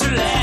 Let's go.